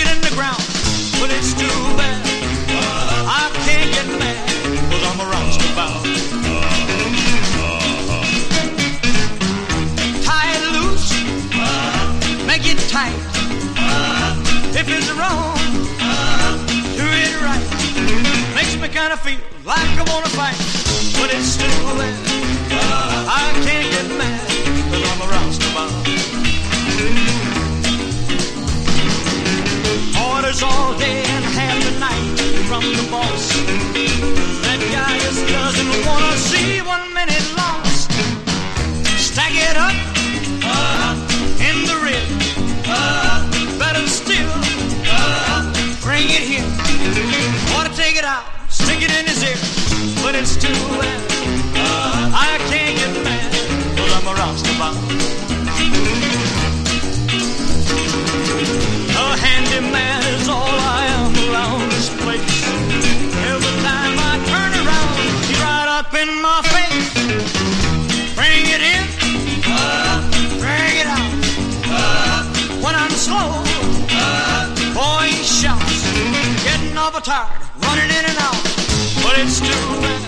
It in the ground. But it's too bad. I can't get mad. Cause I'm a roustabout. Tie it loose. Make it tight. If it's wrong, do it right. Makes me kind of feel like I wanna fight. But it's too bad. I can't get mad. Out, in his ear, but it's too bad. Uh, I can't get mad, cause I'm a roustabout. A handyman is all I am around this place. Every time I turn around, he's right up in my face. Bring it in, bring it out. When I'm slow, boy, he shouts. Getting awful tired, running in and out but it's too bad.